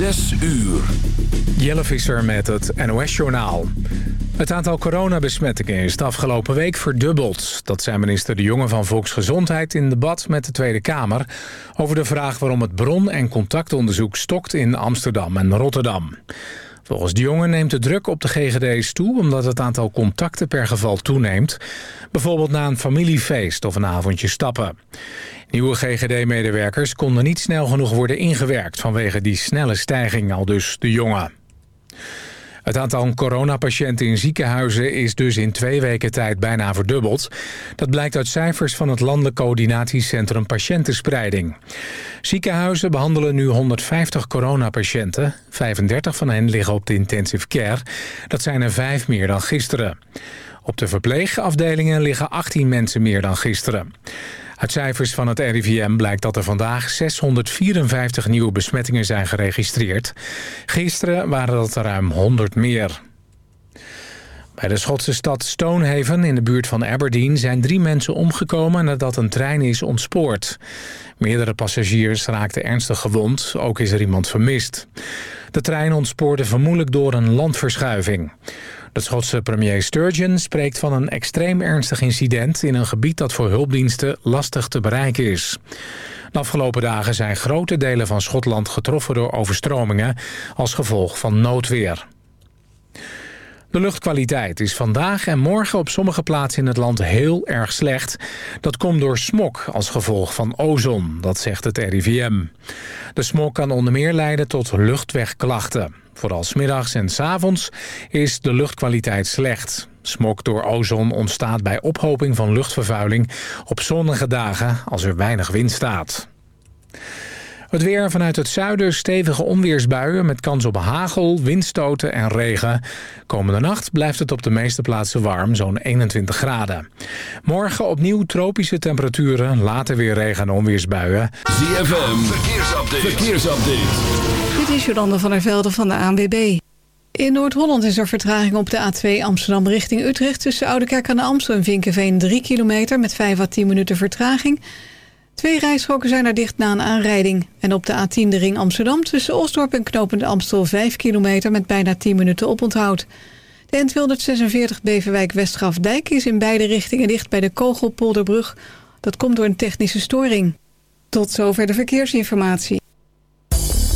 Zes uur. Jelle Visser met het NOS-journaal. Het aantal coronabesmettingen is de afgelopen week verdubbeld. Dat zei minister De Jonge van Volksgezondheid in debat met de Tweede Kamer... over de vraag waarom het bron- en contactonderzoek stokt in Amsterdam en Rotterdam. Volgens De Jonge neemt de druk op de GGD's toe... omdat het aantal contacten per geval toeneemt. Bijvoorbeeld na een familiefeest of een avondje stappen. Nieuwe GGD-medewerkers konden niet snel genoeg worden ingewerkt... vanwege die snelle stijging, al dus De Jonge. Het aantal coronapatiënten in ziekenhuizen is dus in twee weken tijd bijna verdubbeld. Dat blijkt uit cijfers van het Landelijk Coördinatiecentrum Patiëntenspreiding. Ziekenhuizen behandelen nu 150 coronapatiënten. 35 van hen liggen op de intensive care. Dat zijn er vijf meer dan gisteren. Op de verpleegafdelingen liggen 18 mensen meer dan gisteren. Uit cijfers van het RIVM blijkt dat er vandaag 654 nieuwe besmettingen zijn geregistreerd. Gisteren waren dat er ruim 100 meer. Bij de Schotse stad Stonehaven in de buurt van Aberdeen zijn drie mensen omgekomen nadat een trein is ontspoord. Meerdere passagiers raakten ernstig gewond, ook is er iemand vermist. De trein ontspoorde vermoedelijk door een landverschuiving. De Schotse premier Sturgeon spreekt van een extreem ernstig incident... in een gebied dat voor hulpdiensten lastig te bereiken is. De afgelopen dagen zijn grote delen van Schotland getroffen door overstromingen... als gevolg van noodweer. De luchtkwaliteit is vandaag en morgen op sommige plaatsen in het land heel erg slecht. Dat komt door smog als gevolg van ozon, dat zegt het RIVM. De smog kan onder meer leiden tot luchtwegklachten. Vooral smiddags en s avonds is de luchtkwaliteit slecht. Smog door ozon ontstaat bij ophoping van luchtvervuiling op zonnige dagen als er weinig wind staat. Het weer vanuit het zuiden stevige onweersbuien met kans op hagel, windstoten en regen. Komende nacht blijft het op de meeste plaatsen warm, zo'n 21 graden. Morgen opnieuw tropische temperaturen, later weer regen en onweersbuien. ZFM, verkeersupdate. verkeersupdate. Is Jolanda van der Velde van de ANWB. In Noord-Holland is er vertraging op de A2 Amsterdam richting Utrecht... tussen Oudekerk aan de Amstel en Vinkenveen 3 kilometer... met 5 à 10 minuten vertraging... Twee rijstroken zijn er dicht na een aanrijding. En op de A10 de ring Amsterdam tussen Osdorp en Knopende Amstel 5 kilometer met bijna 10 minuten oponthoud. De N246 Beverwijk Westgrafdijk is in beide richtingen dicht bij de Kogelpolderbrug. Dat komt door een technische storing. Tot zover de verkeersinformatie.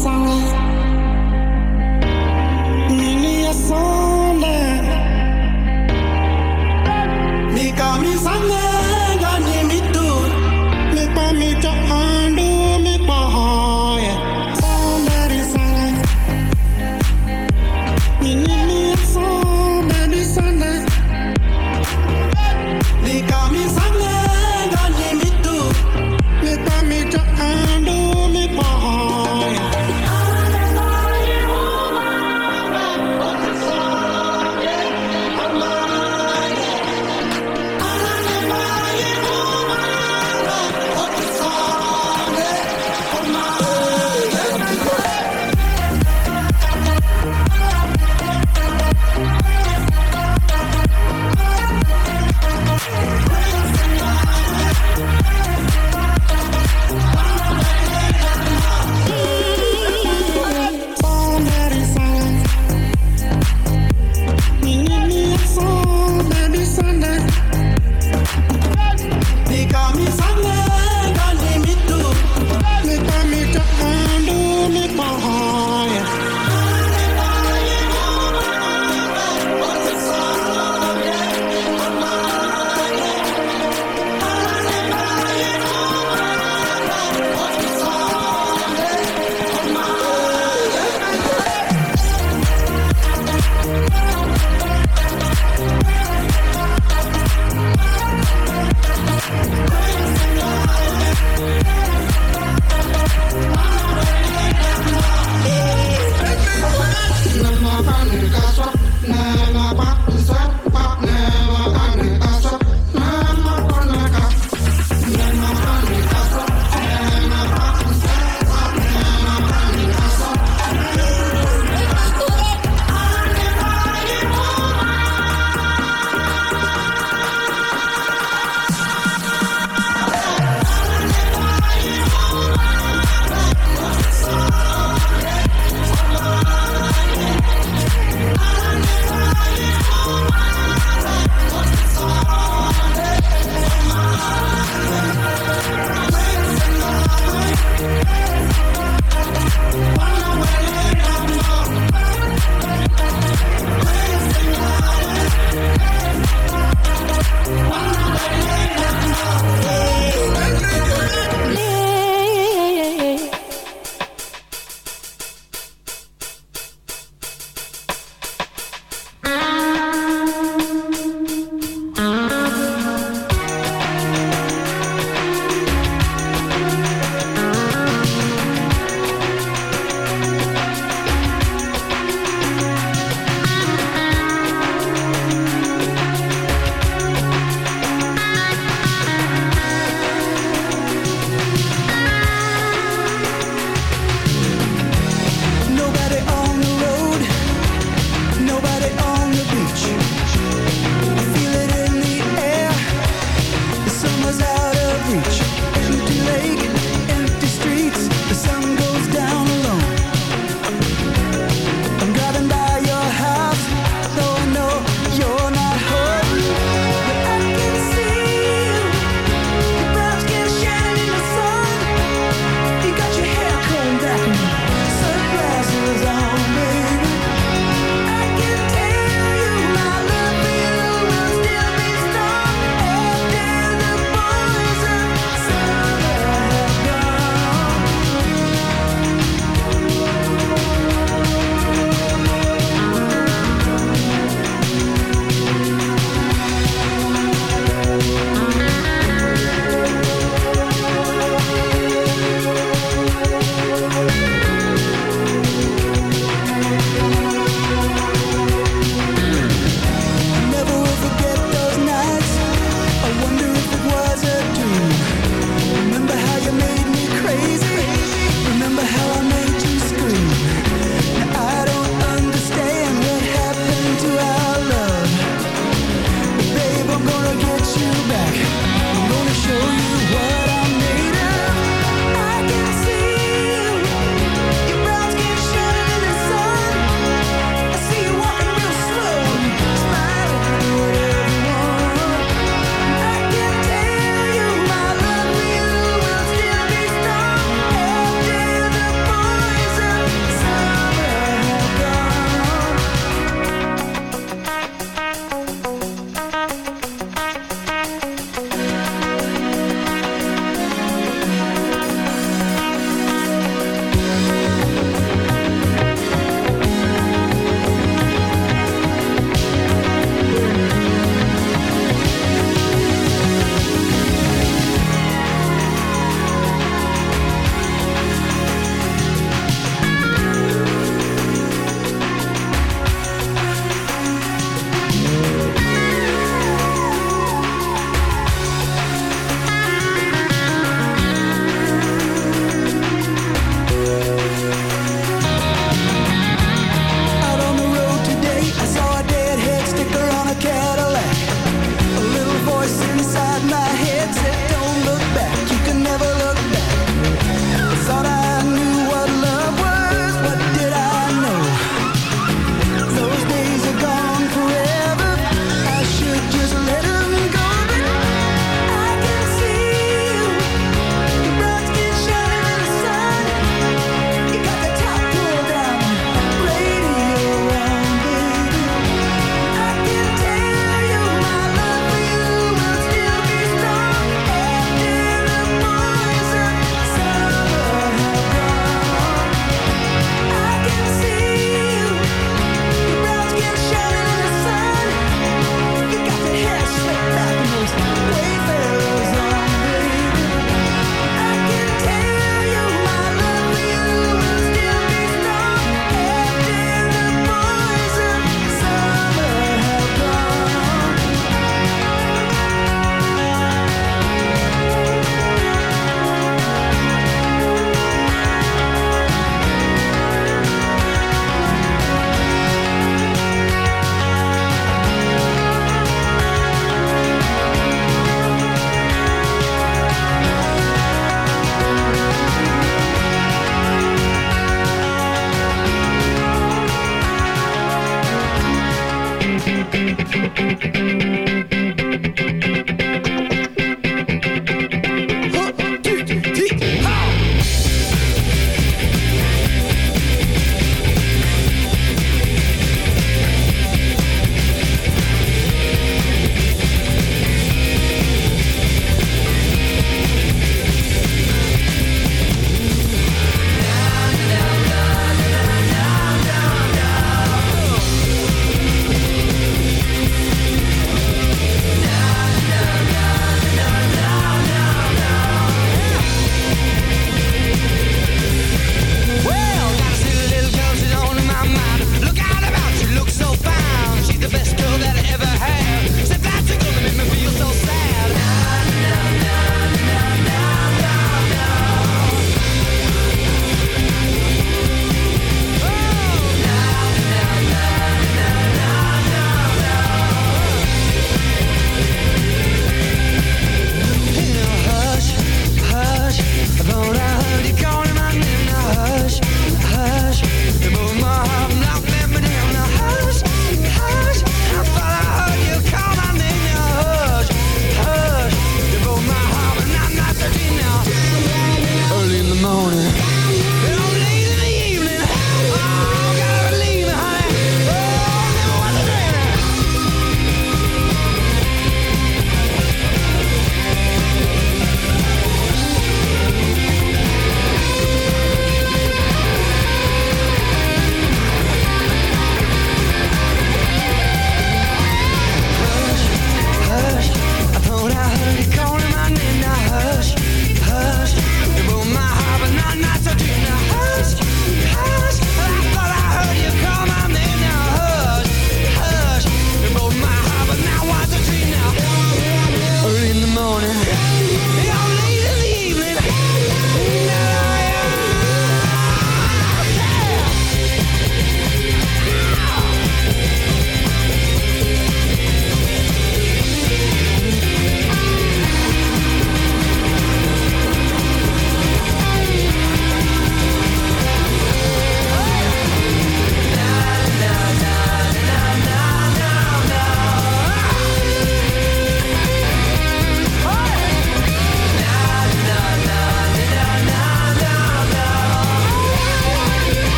Somebody sang Nini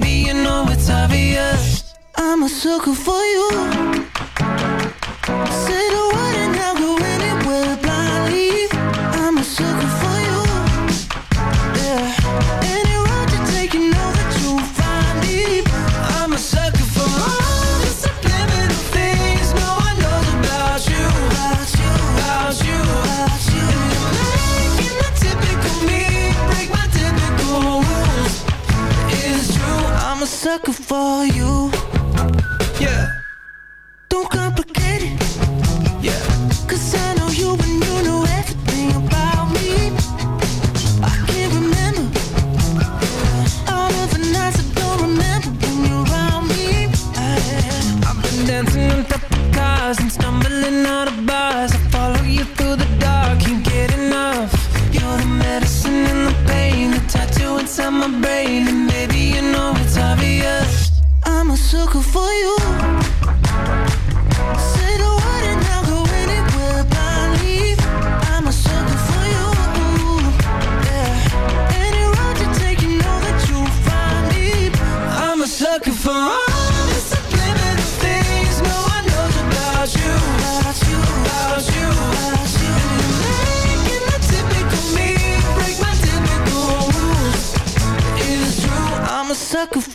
Baby, you know it's obvious. I'm a sucker for you. Say for you.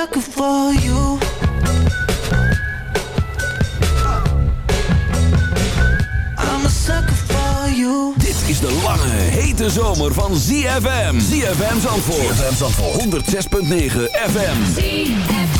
Sucker for you. I'm a sucker for you. Dit is de lange, hete zomer van ZFM. ZFM Zandvoort. ZFM Zandvoort. 106.9 FM. Vroeger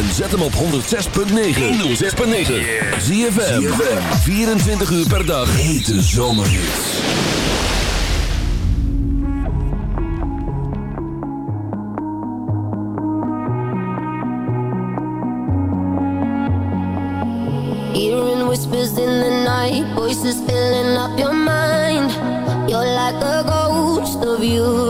En zet hem op 106.9. 106.9. Zie 24 uur per dag. Hete zomerhits. Hearing whispers in the night, voices filling up your mind. You're like a ghost of you.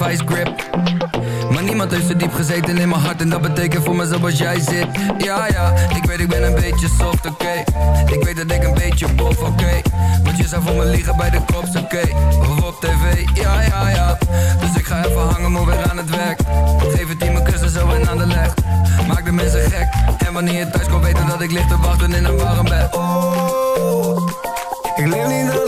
een vice grip. Maar niemand heeft zo diep gezeten in mijn hart En dat betekent voor me zoals jij zit. Ja ja, ik weet ik ben een beetje soft, oké. Ik weet dat ik een beetje bof, oké. Want je zou voor me liegen bij de kops, oké. Of op tv, ja ja ja. Dus ik ga even hangen, maar weer aan het werk. Geef het team mijn kussen zo en aan de leg. Maak de mensen gek. En wanneer je thuis komt weten dat ik lig te wachten in een warm bed. Oh, ik leef niet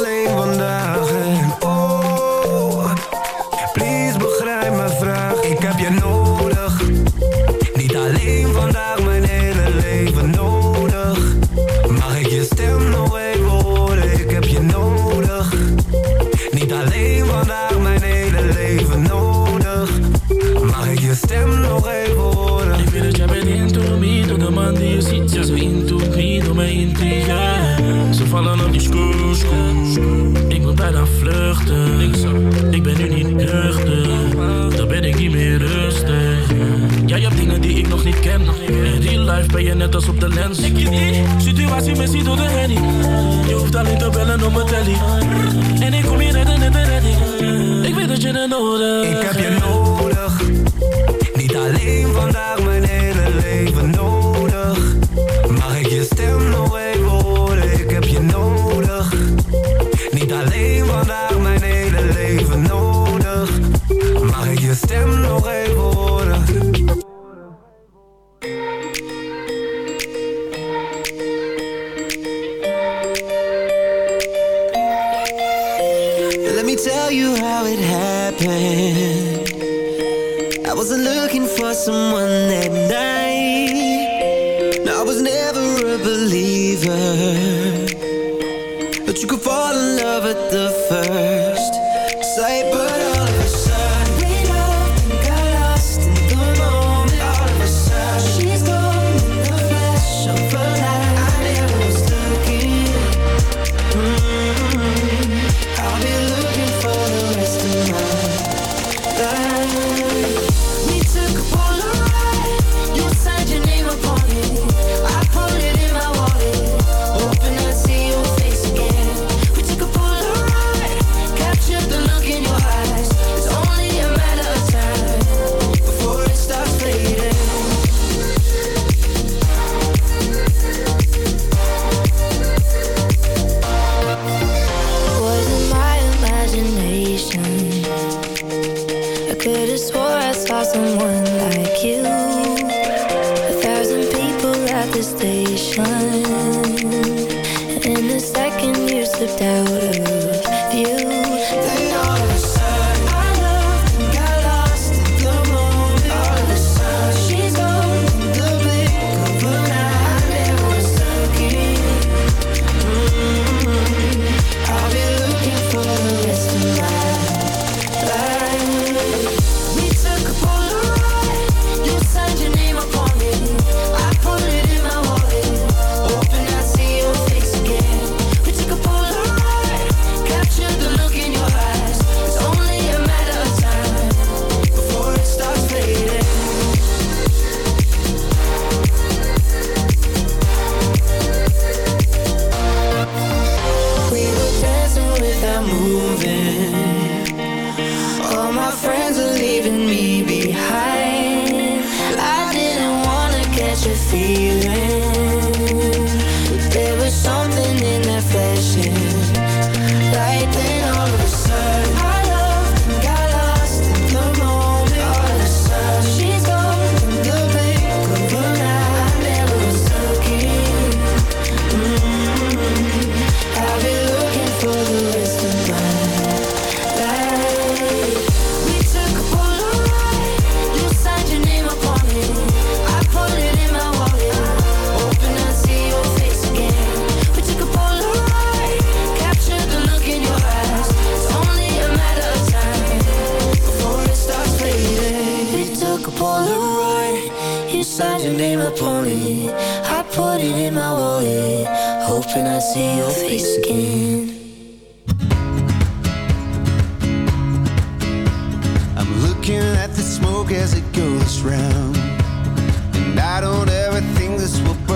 je stem nog even horen? Ik weet dat jij bent into me, door de man die je ziet, ja zo into me, door mijn intrigue. Ze vallen op die ik moet bijna vluchten. Ik ben nu niet nuchter, dan ben ik niet meer rustig. Jij hebt dingen die ik nog niet ken. In real life ben je net als op de lens. Ik je die situatie missie door de henny. Je hoeft alleen te bellen op mijn telly. En ik kom hier redden net de redding. Ik weet dat je het nodig Ik heb je nodig, alleen vandaag, mijn hele leven Polaroid. You signed your name upon it. I put it in my wallet, hoping I'd see your face again. I'm looking at the smoke as it goes round. And I don't ever think this will burn